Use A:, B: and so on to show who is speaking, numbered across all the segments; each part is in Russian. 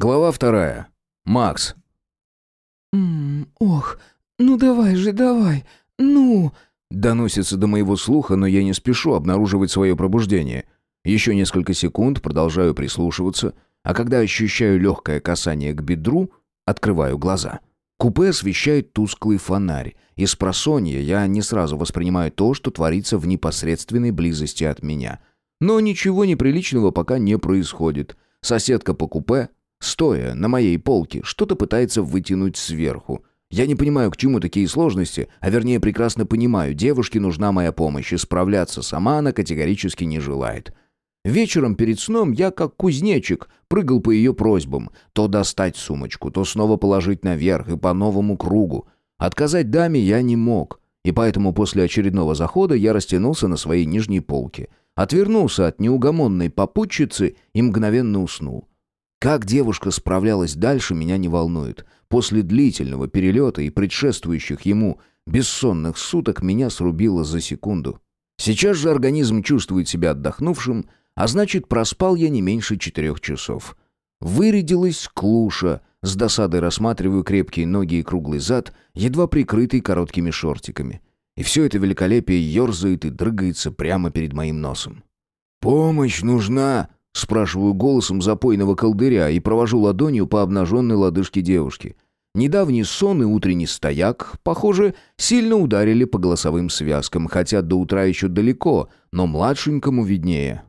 A: Глава вторая. Макс.
B: «М, ох, ну давай же, давай, ну...»
A: Доносится до моего слуха, но я не спешу обнаруживать свое пробуждение. Еще несколько секунд продолжаю прислушиваться, а когда ощущаю легкое касание к бедру, открываю глаза. Купе освещает тусклый фонарь, и с просонья я не сразу воспринимаю то, что творится в непосредственной близости от меня. Но ничего неприличного пока не происходит. Соседка по купе, стоя на моей полке, что-то пытается вытянуть сверху. Я не понимаю, к чему такие сложности, а вернее прекрасно понимаю, девушке нужна моя помощь, и справляться сама она категорически не желает. Вечером перед сном я, как кузнечик, прыгал по ее просьбам. То достать сумочку, то снова положить наверх и по новому кругу. Отказать даме я не мог, и поэтому после очередного захода я растянулся на своей нижней полке. Отвернулся от неугомонной попутчицы и мгновенно уснул. Как девушка справлялась дальше, меня не волнует. После длительного перелета и предшествующих ему бессонных суток меня срубило за секунду. Сейчас же организм чувствует себя отдохнувшим, а значит, проспал я не меньше четырех часов. Вырядилась клуша, с досадой рассматриваю крепкие ноги и круглый зад, едва прикрытый короткими шортиками. И все это великолепие ерзает и дрыгается прямо перед моим носом. «Помощь нужна!» — спрашиваю голосом запойного колдыря и провожу ладонью по обнаженной лодыжке девушки. Недавний сон и утренний стояк, похоже, сильно ударили по голосовым связкам, хотя до утра еще далеко, но младшенькому виднее.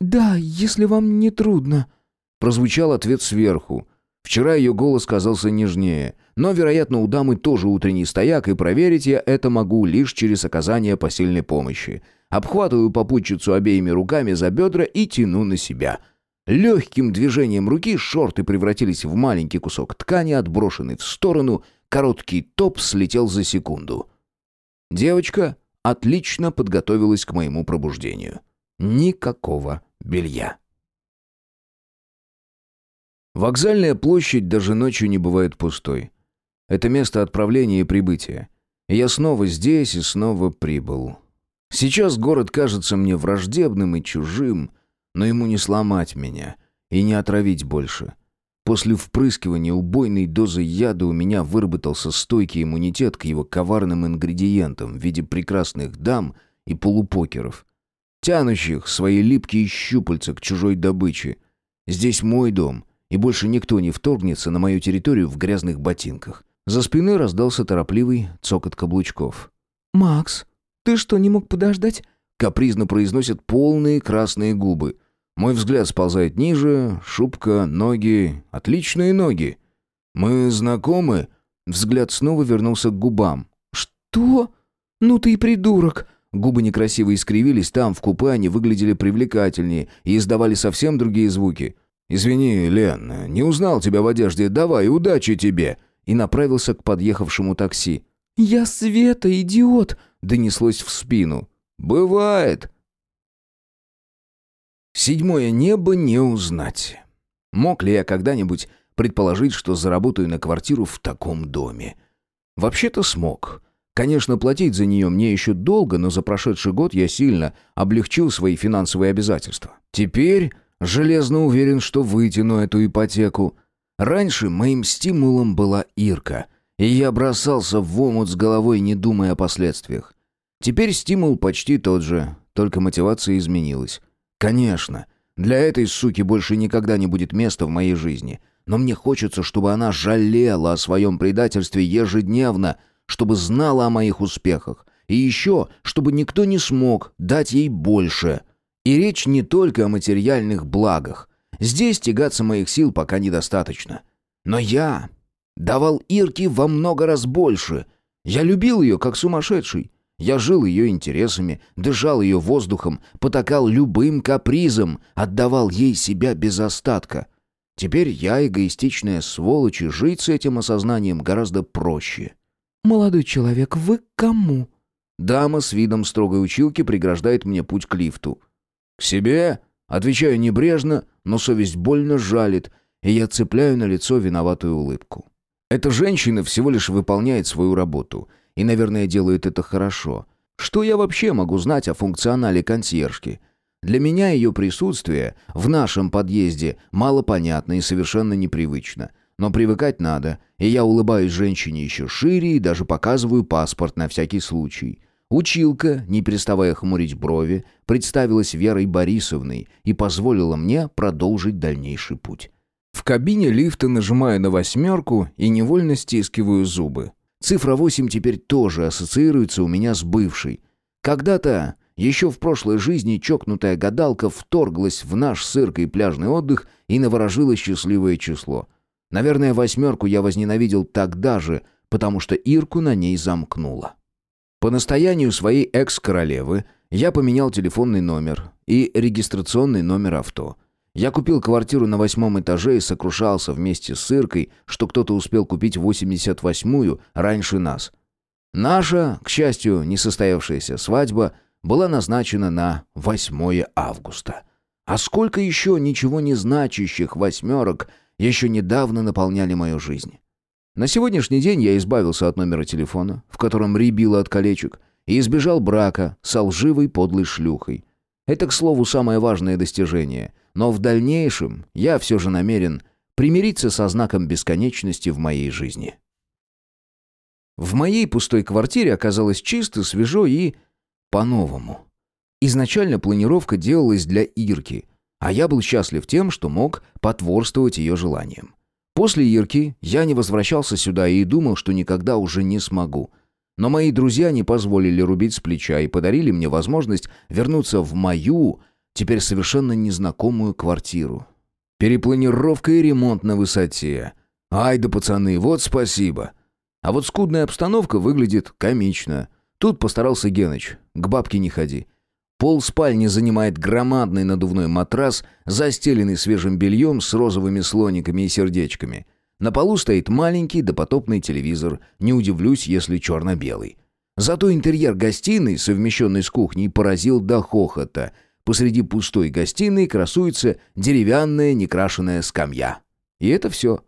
B: «Да, если вам не трудно», —
A: прозвучал ответ сверху. Вчера ее голос казался нежнее, но, вероятно, у дамы тоже утренний стояк, и проверить я это могу лишь через оказание посильной помощи. Обхватываю попутчицу обеими руками за бедра и тяну на себя. Легким движением руки шорты превратились в маленький кусок ткани, отброшенный в сторону, короткий топ слетел за секунду. Девочка отлично подготовилась к моему пробуждению. Никакого белья. Вокзальная площадь даже ночью не бывает пустой. Это место отправления и прибытия. я снова здесь и снова прибыл. Сейчас город кажется мне враждебным и чужим, но ему не сломать меня и не отравить больше. После впрыскивания убойной дозы яда у меня выработался стойкий иммунитет к его коварным ингредиентам в виде прекрасных дам и полупокеров тянущих свои липкие щупальца к чужой добыче. Здесь мой дом, и больше никто не вторгнется на мою территорию в грязных ботинках. За спиной раздался торопливый цокот каблучков.
B: «Макс, ты что, не мог подождать?»
A: Капризно произносят полные красные губы. Мой взгляд сползает ниже, шубка, ноги, отличные ноги. «Мы знакомы?» Взгляд снова вернулся к губам.
B: «Что? Ну ты и придурок!»
A: Губы некрасиво искривились, там, в купе, они выглядели привлекательнее и издавали совсем другие звуки. «Извини, Лен, не узнал тебя в одежде. Давай, удачи тебе!» И направился к подъехавшему такси.
B: «Я Света, идиот!»
A: — донеслось в спину. «Бывает!» Седьмое небо не узнать. Мог ли я когда-нибудь предположить, что заработаю на квартиру в таком доме? Вообще-то смог. Конечно, платить за нее мне еще долго, но за прошедший год я сильно облегчил свои финансовые обязательства. Теперь железно уверен, что вытяну эту ипотеку. Раньше моим стимулом была Ирка, и я бросался в омут с головой, не думая о последствиях. Теперь стимул почти тот же, только мотивация изменилась. Конечно, для этой суки больше никогда не будет места в моей жизни, но мне хочется, чтобы она жалела о своем предательстве ежедневно, чтобы знала о моих успехах, и еще, чтобы никто не смог дать ей больше. И речь не только о материальных благах. Здесь тягаться моих сил пока недостаточно. Но я давал Ирке во много раз больше. Я любил ее, как сумасшедший. Я жил ее интересами, дышал ее воздухом, потакал любым капризом, отдавал ей себя без остатка. Теперь я, эгоистичная сволочь, и жить с этим осознанием гораздо проще.
B: «Молодой человек, вы к кому?»
A: Дама с видом строгой училки преграждает мне путь к лифту. «К себе?» Отвечаю небрежно, но совесть больно жалит, и я цепляю на лицо виноватую улыбку. Эта женщина всего лишь выполняет свою работу, и, наверное, делает это хорошо. Что я вообще могу знать о функционале консьержки? Для меня ее присутствие в нашем подъезде малопонятно и совершенно непривычно. Но привыкать надо, и я улыбаюсь женщине еще шире и даже показываю паспорт на всякий случай. Училка, не переставая хмурить брови, представилась Верой Борисовной и позволила мне продолжить дальнейший путь. В кабине лифта нажимаю на восьмерку и невольно стискиваю зубы. Цифра 8 теперь тоже ассоциируется у меня с бывшей. Когда-то, еще в прошлой жизни, чокнутая гадалка вторглась в наш сыркой и пляжный отдых и наворожила счастливое число. Наверное, восьмерку я возненавидел тогда же, потому что Ирку на ней замкнула. По настоянию своей экс-королевы я поменял телефонный номер и регистрационный номер авто. Я купил квартиру на восьмом этаже и сокрушался вместе с Иркой, что кто-то успел купить 88-ю раньше нас. Наша, к счастью, несостоявшаяся свадьба была назначена на 8 августа. А сколько еще ничего не значащих восьмерок еще недавно наполняли мою жизнь. На сегодняшний день я избавился от номера телефона, в котором рябило от колечек, и избежал брака с лживой подлой шлюхой. Это, к слову, самое важное достижение. Но в дальнейшем я все же намерен примириться со знаком бесконечности в моей жизни. В моей пустой квартире оказалось чисто, свежо и по-новому. Изначально планировка делалась для Ирки, а я был счастлив тем, что мог потворствовать ее желаниям. После Ирки я не возвращался сюда и думал, что никогда уже не смогу. Но мои друзья не позволили рубить с плеча и подарили мне возможность вернуться в мою, теперь совершенно незнакомую квартиру. Перепланировка и ремонт на высоте. Ай да пацаны, вот спасибо. А вот скудная обстановка выглядит комично. Тут постарался Геныч. К бабке не ходи. Пол спальни занимает громадный надувной матрас, застеленный свежим бельем с розовыми слониками и сердечками. На полу стоит маленький допотопный телевизор, не удивлюсь, если черно-белый. Зато интерьер гостиной, совмещенный с кухней, поразил до хохота. Посреди пустой гостиной красуется деревянная некрашенная скамья. И это все.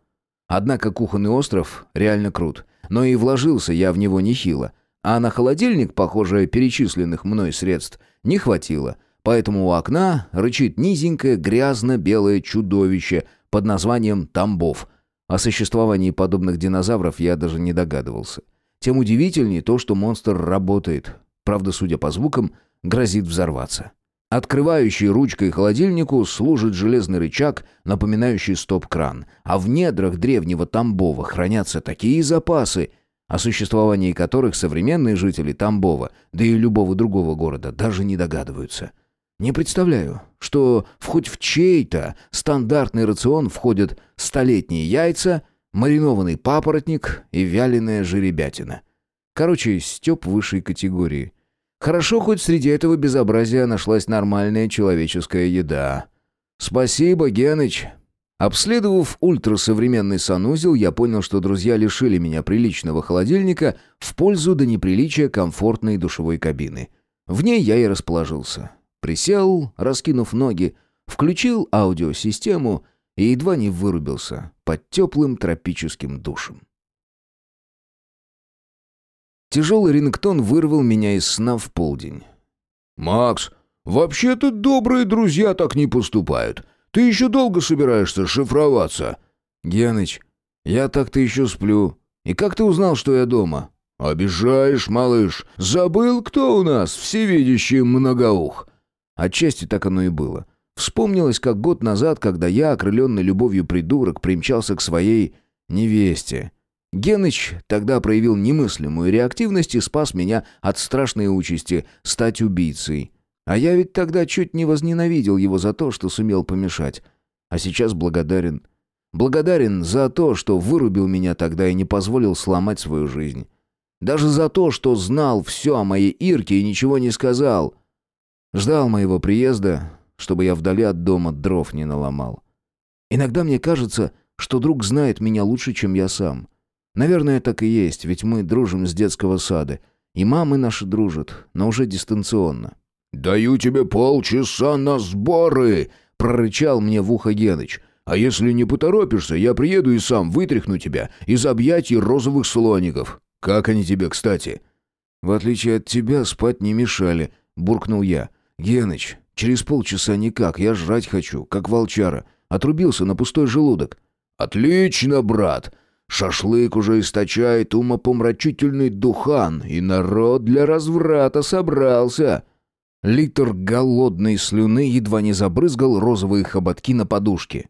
A: Однако кухонный остров реально крут. Но и вложился я в него нехило. А на холодильник, похоже, перечисленных мной средств не хватило. Поэтому у окна рычит низенькое грязно-белое чудовище под названием Тамбов. О существовании подобных динозавров я даже не догадывался. Тем удивительнее то, что монстр работает. Правда, судя по звукам, грозит взорваться. Открывающей ручкой холодильнику служит железный рычаг, напоминающий стоп-кран, а в недрах древнего Тамбова хранятся такие запасы, о существовании которых современные жители Тамбова, да и любого другого города, даже не догадываются. Не представляю, что в хоть в чей-то стандартный рацион входят столетние яйца, маринованный папоротник и вяленая жеребятина. Короче, стёб высшей категории. Хорошо, хоть среди этого безобразия нашлась нормальная человеческая еда. Спасибо, Геныч, Обследовав ультрасовременный санузел, я понял, что друзья лишили меня приличного холодильника в пользу до неприличия комфортной душевой кабины. В ней я и расположился. Присел, раскинув ноги, включил аудиосистему и едва не вырубился под теплым тропическим душем. Тяжелый рингтон вырвал меня из сна в полдень.
C: «Макс, вообще-то добрые друзья так не поступают. Ты еще долго собираешься шифроваться?»
A: «Геныч, я так-то еще сплю. И как ты узнал, что я дома?»
C: «Обижаешь, малыш. Забыл, кто у нас всевидящий многоух?»
A: Отчасти так оно и было. Вспомнилось, как год назад, когда я, окрыленный любовью придурок, примчался к своей невесте. Геныч тогда проявил немыслимую реактивность и спас меня от страшной участи стать убийцей. А я ведь тогда чуть не возненавидел его за то, что сумел помешать. А сейчас благодарен. Благодарен за то, что вырубил меня тогда и не позволил сломать свою жизнь. Даже за то, что знал все о моей Ирке и ничего не сказал. Ждал моего приезда, чтобы я вдали от дома дров не наломал. Иногда мне кажется, что друг знает меня лучше, чем я сам. Наверное, так и есть, ведь мы дружим с детского сада. И мамы наши дружат, но уже дистанционно.
C: «Даю тебе полчаса на сборы!» — прорычал мне в ухо Геныч. «А если не поторопишься, я приеду и сам вытряхну тебя из объятий розовых слоников. Как они тебе, кстати?»
A: «В отличие от тебя, спать не мешали», — буркнул я. «Геныч, Через полчаса никак, я жрать хочу, как волчара. Отрубился на пустой желудок.
C: «Отлично, брат! Шашлык уже источает умопомрачительный духан, и народ для разврата собрался!»
A: Литр голодной слюны едва не забрызгал розовые хоботки на подушке.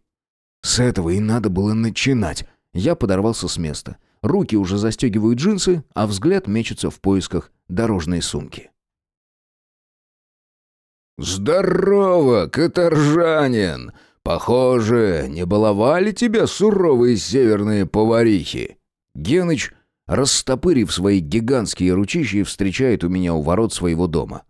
A: С этого и надо было начинать. Я подорвался с места. Руки уже застегивают джинсы, а взгляд мечется в поисках дорожной сумки.
C: «Здорово, каторжанин! Похоже, не баловали тебя суровые северные поварихи?»
A: Геныч, растопырив свои гигантские ручищи, встречает у меня у ворот своего дома.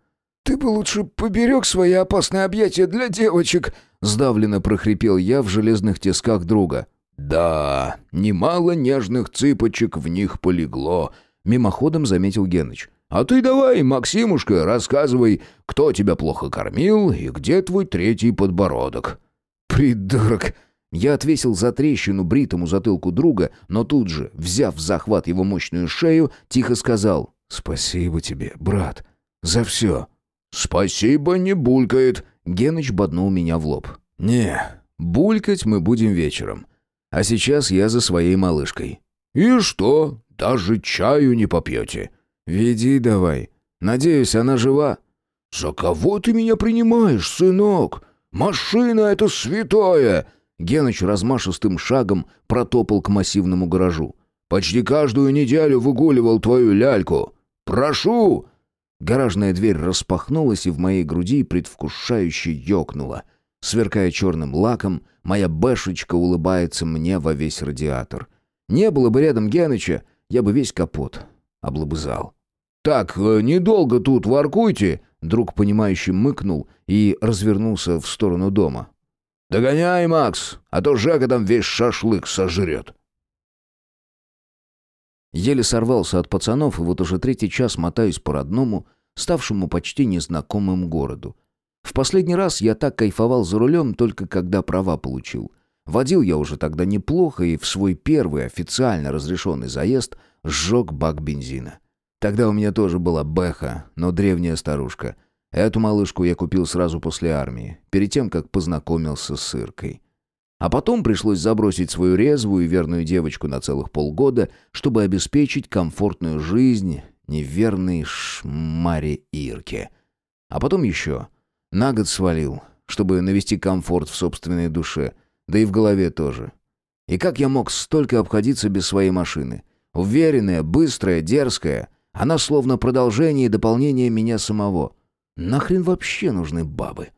D: «Ты бы лучше поберег свои опасные объятия для девочек!»
A: Сдавленно прохрипел я в железных тисках друга.
C: «Да, немало нежных цыпочек в них полегло», — мимоходом заметил Геныч. «А ты давай, Максимушка, рассказывай, кто тебя плохо кормил и где твой третий подбородок».
A: «Придурок!» Я отвесил за трещину бритому затылку друга, но тут же, взяв в захват его мощную шею, тихо сказал «Спасибо тебе, брат, за все».
C: «Спасибо, не булькает», —
A: Геныч боднул меня в лоб. «Не, булькать мы будем вечером. А сейчас я за своей малышкой».
C: «И что, даже чаю не попьете?»
A: «Веди давай. Надеюсь, она жива».
C: «За кого ты меня принимаешь, сынок? Машина — это святое!»
A: Геныч размашистым шагом протопал к массивному гаражу.
C: «Почти каждую неделю выгуливал твою ляльку. Прошу!»
A: Гаражная дверь распахнулась, и в моей груди предвкушающе ёкнула. Сверкая черным лаком, моя бэшечка улыбается мне во весь радиатор. Не было бы рядом Геныча, я бы весь капот облобызал.
C: «Так, э, недолго тут воркуйте!»
A: Друг, понимающий, мыкнул и развернулся в сторону дома.
C: «Догоняй, Макс, а то Жека там весь шашлык сожрет!»
A: Еле сорвался от пацанов, и вот уже третий час мотаюсь по родному, ставшему почти незнакомым городу. В последний раз я так кайфовал за рулем, только когда права получил. Водил я уже тогда неплохо, и в свой первый официально разрешенный заезд сжег бак бензина. Тогда у меня тоже была Бэха, но древняя старушка. Эту малышку я купил сразу после армии, перед тем, как познакомился с Иркой. А потом пришлось забросить свою резвую и верную девочку на целых полгода, чтобы обеспечить комфортную жизнь неверной шмаре Ирке. А потом еще. На год свалил, чтобы навести комфорт в собственной душе, да и в голове тоже. И как я мог столько обходиться без своей машины? Уверенная, быстрая, дерзкая. Она словно продолжение и дополнение меня самого. Нахрен вообще нужны бабы?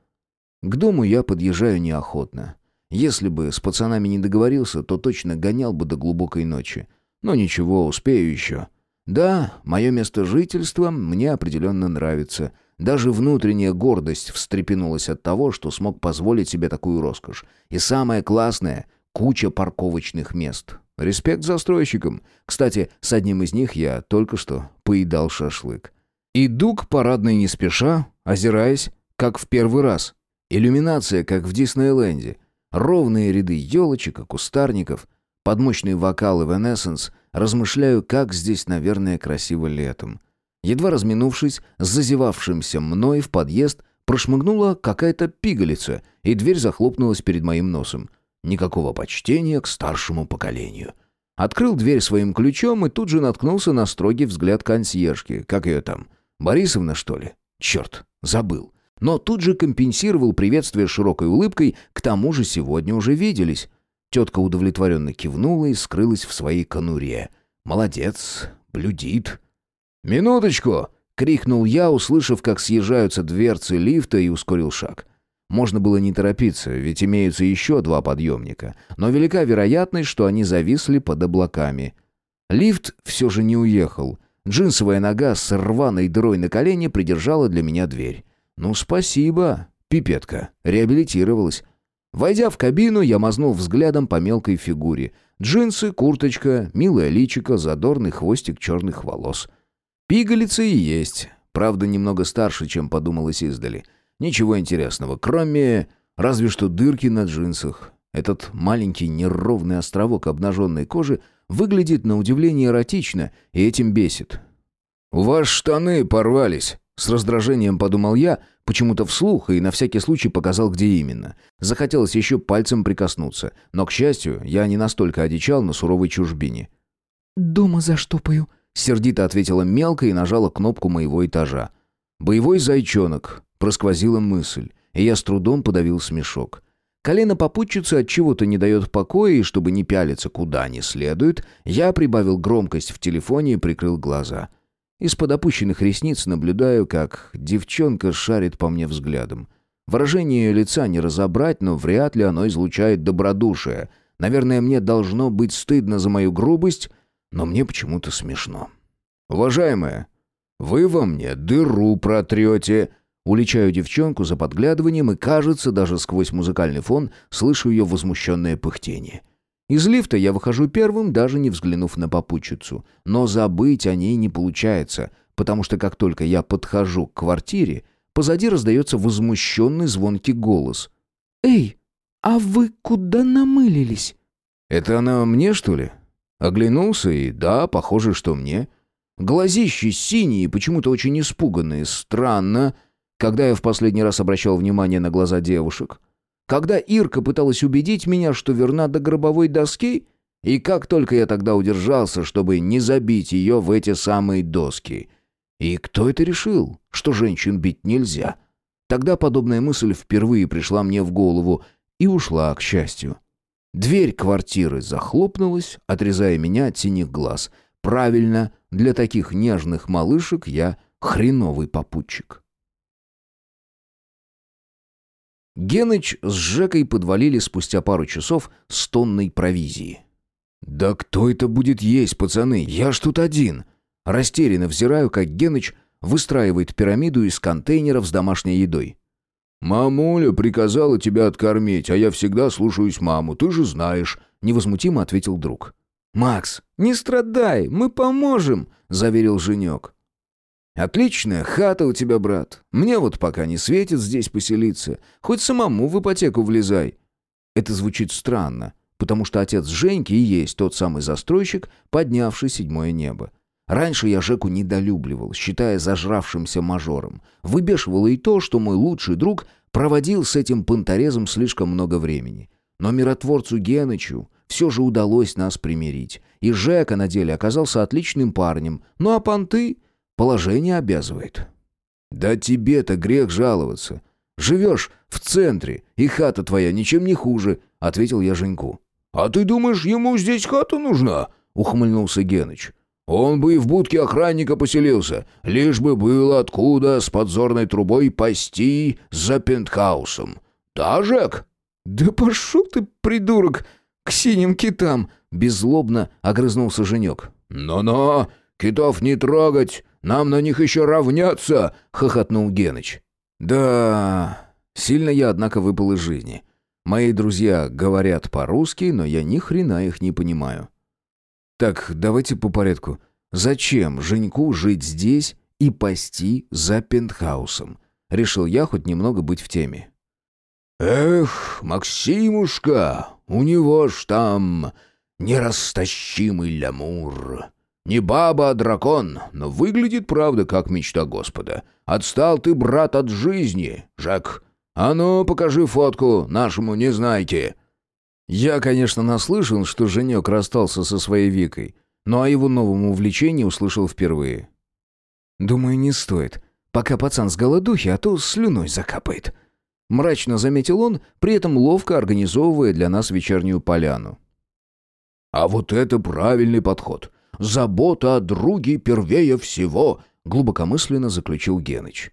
A: К дому я подъезжаю неохотно. Если бы с пацанами не договорился, то точно гонял бы до глубокой ночи. Но ничего, успею еще. Да, мое место жительства мне определенно нравится. Даже внутренняя гордость встрепенулась от того, что смог позволить себе такую роскошь. И самое классное — куча парковочных мест. Респект застройщикам. Кстати, с одним из них я только что поедал шашлык. Иду к парадной не спеша, озираясь, как в первый раз. Иллюминация, как в Диснейленде. Ровные ряды елочек и кустарников, под мощный вокал Evanescence размышляю, как здесь, наверное, красиво летом. Едва разминувшись с зазевавшимся мной в подъезд, прошмыгнула какая-то пигалица, и дверь захлопнулась перед моим носом. Никакого почтения к старшему поколению. Открыл дверь своим ключом и тут же наткнулся на строгий взгляд консьержки. Как ее там? Борисовна, что ли? Черт, забыл но тут же компенсировал приветствие широкой улыбкой, к тому же сегодня уже виделись. Тетка удовлетворенно кивнула и скрылась в своей конуре. «Молодец, блюдит». «Минуточку!» — крикнул я, услышав, как съезжаются дверцы лифта и ускорил шаг. Можно было не торопиться, ведь имеются еще два подъемника, но велика вероятность, что они зависли под облаками. Лифт все же не уехал. Джинсовая нога с рваной дырой на колене придержала для меня дверь. «Ну, спасибо, пипетка, реабилитировалась». Войдя в кабину, я мазнул взглядом по мелкой фигуре. Джинсы, курточка, милая личико, задорный хвостик черных волос. Пигалица и есть. Правда, немного старше, чем подумалось издали. Ничего интересного, кроме... Разве что дырки на джинсах. Этот маленький неровный островок обнаженной кожи выглядит на удивление эротично и этим бесит.
C: «У вас штаны порвались»,
A: С раздражением подумал я, почему-то вслух и на всякий случай показал, где именно. Захотелось еще пальцем прикоснуться, но, к счастью, я не настолько одичал на суровой чужбине.
B: «Дома заштопаю», —
A: сердито ответила мелко и нажала кнопку моего этажа. «Боевой зайчонок», — просквозила мысль, и я с трудом подавил смешок. Колено попутчицы от чего-то не дает покоя, и чтобы не пялиться куда не следует, я прибавил громкость в телефоне и прикрыл глаза. Из-под опущенных ресниц наблюдаю, как девчонка шарит по мне взглядом. Выражение лица не разобрать, но вряд ли оно излучает добродушие. Наверное, мне должно быть стыдно за мою грубость, но мне почему-то смешно. «Уважаемая, вы во мне дыру протрете», Уличаю девчонку за подглядыванием и, кажется, даже сквозь музыкальный фон слышу ее возмущенное пыхтение. Из лифта я выхожу первым, даже не взглянув на попутчицу. Но забыть о ней не получается, потому что как только я подхожу к квартире, позади раздается возмущенный звонкий голос.
B: «Эй, а вы куда намылились?»
A: «Это она мне, что ли?» Оглянулся, и да, похоже, что мне. Глазищи синие, почему-то очень испуганные. Странно. Когда я в последний раз обращал внимание на глаза девушек? Когда Ирка пыталась убедить меня, что верна до гробовой доски? И как только я тогда удержался, чтобы не забить ее в эти самые доски? И кто это решил, что женщин бить нельзя? Тогда подобная мысль впервые пришла мне в голову и ушла, к счастью. Дверь квартиры захлопнулась, отрезая меня от синих глаз. Правильно, для таких нежных малышек я хреновый попутчик. Геныч с Жекой подвалили спустя пару часов с тонной провизии. «Да кто это будет есть, пацаны? Я ж тут один!» Растерянно взираю, как Геныч выстраивает пирамиду из контейнеров с домашней едой. «Мамуля приказала тебя откормить, а я всегда слушаюсь маму, ты же знаешь», — невозмутимо ответил друг.
B: «Макс, не страдай, мы поможем», — заверил Женек.
A: «Отличная хата у тебя, брат. Мне вот пока не светит здесь поселиться. Хоть самому в ипотеку влезай». Это звучит странно, потому что отец Женьки и есть тот самый застройщик, поднявший седьмое небо. Раньше я Жеку недолюбливал, считая зажравшимся мажором. Выбешивало и то, что мой лучший друг проводил с этим понторезом слишком много времени. Но миротворцу Генычу все же удалось нас примирить. И Жека на деле оказался отличным парнем. Ну а понты... Положение обязывает. Да тебе-то грех жаловаться. Живешь в центре, и хата твоя ничем не хуже, ответил я Женьку.
C: А ты думаешь, ему здесь хата нужна? ухмыльнулся Геныч. Он бы и в будке охранника поселился, лишь бы было откуда с подзорной трубой пасти за пентхаусом. Да, Жек?
B: Да пошел ты, придурок, к синим китам,
A: беззлобно огрызнулся Женек.
C: «Но-но, китов не трогать, нам на них еще равняться!» — хохотнул Геныч.
A: «Да, сильно я, однако, выпал из жизни. Мои друзья говорят по-русски, но я ни хрена их не понимаю. Так, давайте по порядку. Зачем Женьку жить здесь и пасти за пентхаусом? Решил я хоть немного быть в теме.
C: «Эх, Максимушка, у него ж там нерастащимый лямур. Не баба, а дракон, но выглядит, правда, как мечта Господа. Отстал ты, брат, от жизни, Жак. А ну, покажи фотку нашему незнайке».
A: Я, конечно, наслышан, что Женек расстался со своей Викой, но о его новом увлечении услышал впервые. «Думаю, не стоит, пока пацан с голодухи, а то слюной закапает». Мрачно заметил он, при этом ловко организовывая для нас вечернюю поляну.
C: «А вот это правильный подход забота о друге первее всего», — глубокомысленно заключил Геныч.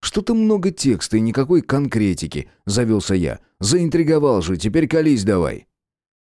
A: «Что-то много текста и никакой конкретики», — завелся я. «Заинтриговал же, теперь колись давай».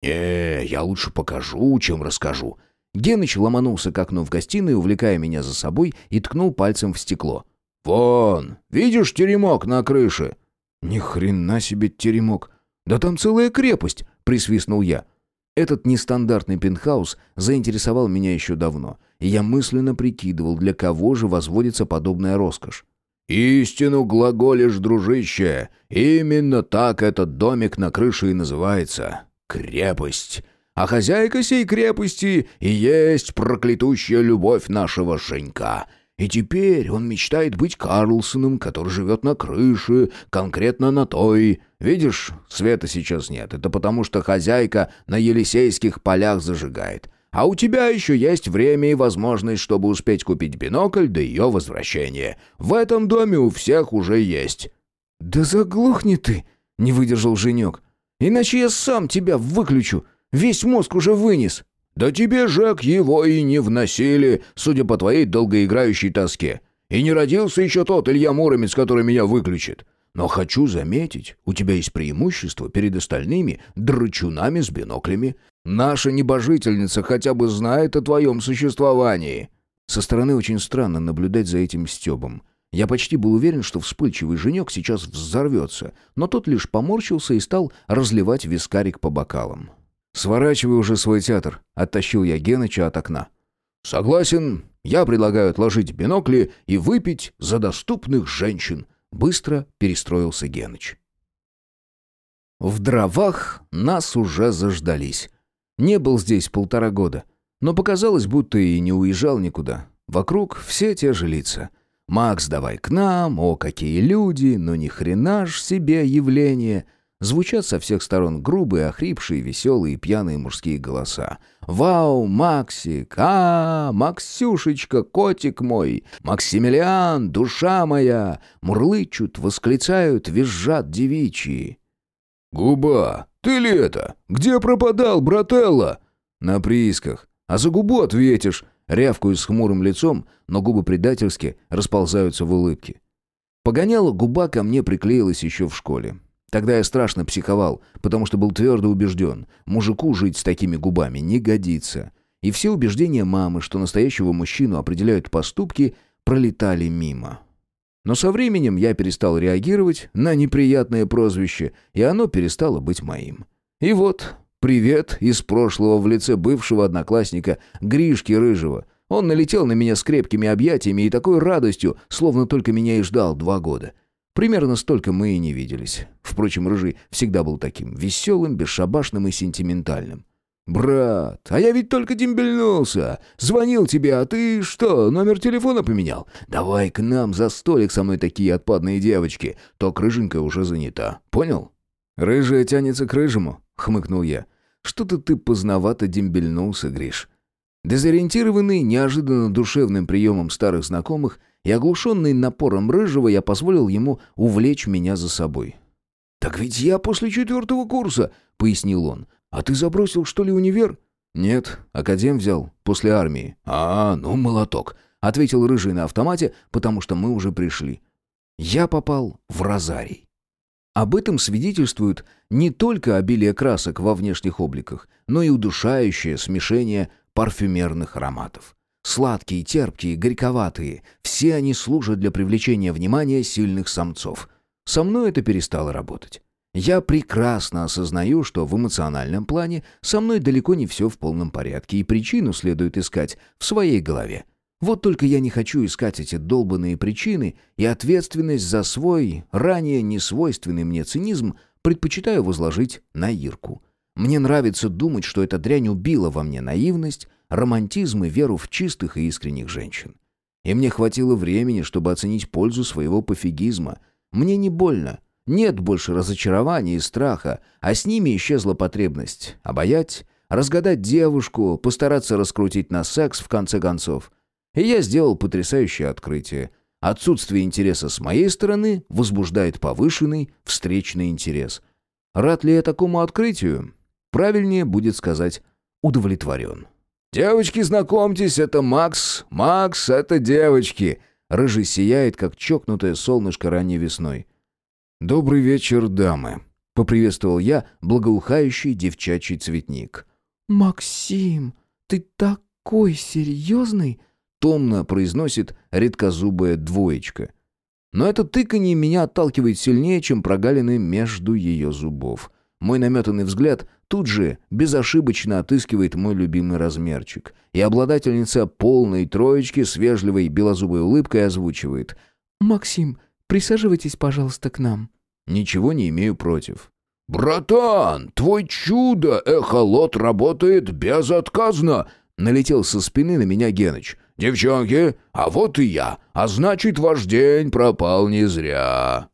C: «Не, я лучше покажу, чем расскажу».
A: Геныч ломанулся к окну в гостиной, увлекая меня за собой, и ткнул пальцем в стекло.
C: «Вон, видишь теремок на крыше?»
A: «Ни хрена себе теремок! Да там целая крепость!» — присвистнул я. Этот нестандартный пентхаус заинтересовал меня еще давно, и я мысленно прикидывал, для кого же возводится подобная роскошь.
C: «Истину глаголишь, дружище! Именно так этот домик на крыше и называется. Крепость. А хозяйка сей крепости и есть проклятущая любовь нашего Женька. И теперь он мечтает быть Карлсоном, который живет на крыше, конкретно на той. Видишь, света сейчас нет. Это потому, что хозяйка на Елисейских полях зажигает. А у тебя еще есть время и возможность, чтобы успеть купить бинокль до ее возвращения. В этом доме у всех уже есть».
B: «Да заглохни ты!» — не выдержал Женек. «Иначе я сам тебя выключу. Весь мозг уже вынес».
C: «Да тебе, Жек, его и не вносили, судя по твоей долгоиграющей тоске. И не родился еще тот Илья Муромец, который меня выключит. Но хочу заметить, у тебя есть преимущество перед остальными драчунами с биноклями. Наша небожительница хотя бы знает о твоем существовании».
A: Со стороны очень странно наблюдать за этим стебом. Я почти был уверен, что вспыльчивый женек сейчас взорвется, но тот лишь поморщился и стал разливать вискарик по бокалам. «Сворачивай уже свой театр», — оттащил я Геныча от окна.
C: «Согласен. Я предлагаю отложить бинокли и выпить за доступных женщин», — быстро перестроился Геныч.
A: В дровах нас уже заждались. Не был здесь полтора года, но показалось, будто и не уезжал никуда. Вокруг все те же лица. «Макс, давай к нам, о, какие люди, но ни хрена ж себе явление!» Звучат со всех сторон грубые, охрипшие, веселые, пьяные мужские голоса. «Вау, Максик! А, Максюшечка, котик мой! Максимилиан, душа моя!» Мурлычут, восклицают, визжат девичьи.
C: «Губа, ты ли это? Где пропадал, брателла?»
A: «На приисках. А за губу ответишь!» Рявкую с хмурым лицом, но губы предательски расползаются в улыбке. Погоняла губа ко мне приклеилась еще в школе. Тогда я страшно психовал, потому что был твердо убежден, мужику жить с такими губами не годится. И все убеждения мамы, что настоящего мужчину определяют поступки, пролетали мимо. Но со временем я перестал реагировать на неприятное прозвище, и оно перестало быть моим. И вот, привет из прошлого в лице бывшего одноклассника Гришки Рыжего. Он налетел на меня с крепкими объятиями и такой радостью, словно только меня и ждал два года. Примерно столько мы и не виделись. Впрочем, Рыжий всегда был таким веселым, бесшабашным и сентиментальным. «Брат, а я ведь только дембельнулся. Звонил тебе, а ты что, номер телефона поменял? Давай к нам за столик со мной такие отпадные девочки. То рыженькая уже занята. Понял?» «Рыжая тянется к рыжему», — хмыкнул я. «Что-то ты поздновато дембельнулся, Гриш». Дезориентированный неожиданно душевным приемом старых знакомых — и оглушенный напором рыжего я позволил ему увлечь меня за собой.
C: «Так ведь я после четвертого курса», — пояснил он. «А ты забросил, что ли, универ?»
A: «Нет, академ взял, после армии».
C: «А, ну, молоток», — ответил рыжий на автомате, потому что мы уже пришли.
A: Я попал в розарий. Об этом свидетельствует не только обилие красок во внешних обликах, но и удушающее смешение парфюмерных ароматов. Сладкие, терпкие, горьковатые. Все они служат для привлечения внимания сильных самцов. Со мной это перестало работать. Я прекрасно осознаю, что в эмоциональном плане со мной далеко не все в полном порядке, и причину следует искать в своей голове. Вот только я не хочу искать эти долбанные причины, и ответственность за свой, ранее несвойственный мне цинизм предпочитаю возложить на Ирку. Мне нравится думать, что эта дрянь убила во мне наивность, романтизм и веру в чистых и искренних женщин. И мне хватило времени, чтобы оценить пользу своего пофигизма. Мне не больно. Нет больше разочарования и страха, а с ними исчезла потребность обаять, разгадать девушку, постараться раскрутить на секс в конце концов. И я сделал потрясающее открытие. Отсутствие интереса с моей стороны возбуждает повышенный встречный интерес. Рад ли я такому открытию? Правильнее будет сказать «удовлетворен».
C: «Девочки, знакомьтесь, это Макс. Макс — это девочки».
A: Рыжий сияет, как чокнутое солнышко ранней весной. «Добрый вечер, дамы», — поприветствовал я благоухающий девчачий цветник.
B: «Максим, ты такой серьезный?»
A: — томно произносит редкозубая двоечка. Но это тыканье меня отталкивает сильнее, чем прогалины между ее зубов. Мой наметанный взгляд тут же безошибочно отыскивает мой любимый размерчик. И обладательница полной троечки с вежливой белозубой улыбкой озвучивает.
B: «Максим, присаживайтесь, пожалуйста, к нам».
A: Ничего не имею против.
C: «Братан, твой чудо-эхолот работает безотказно!» Налетел со спины на меня Геныч. «Девчонки, а вот и я, а значит, ваш день пропал не зря».